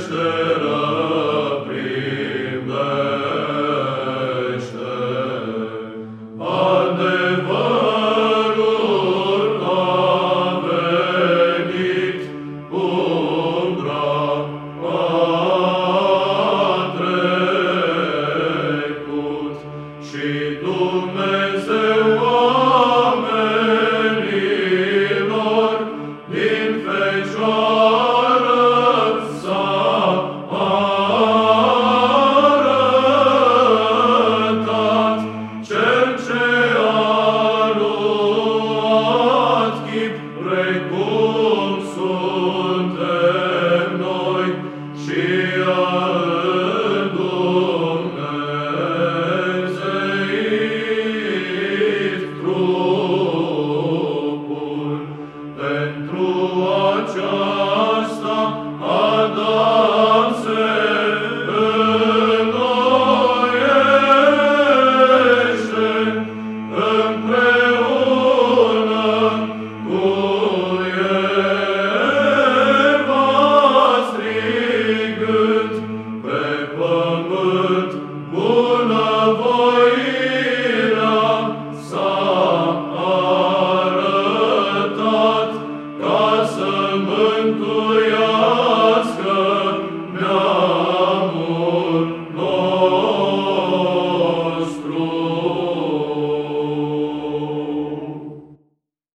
Krishna. Senhor.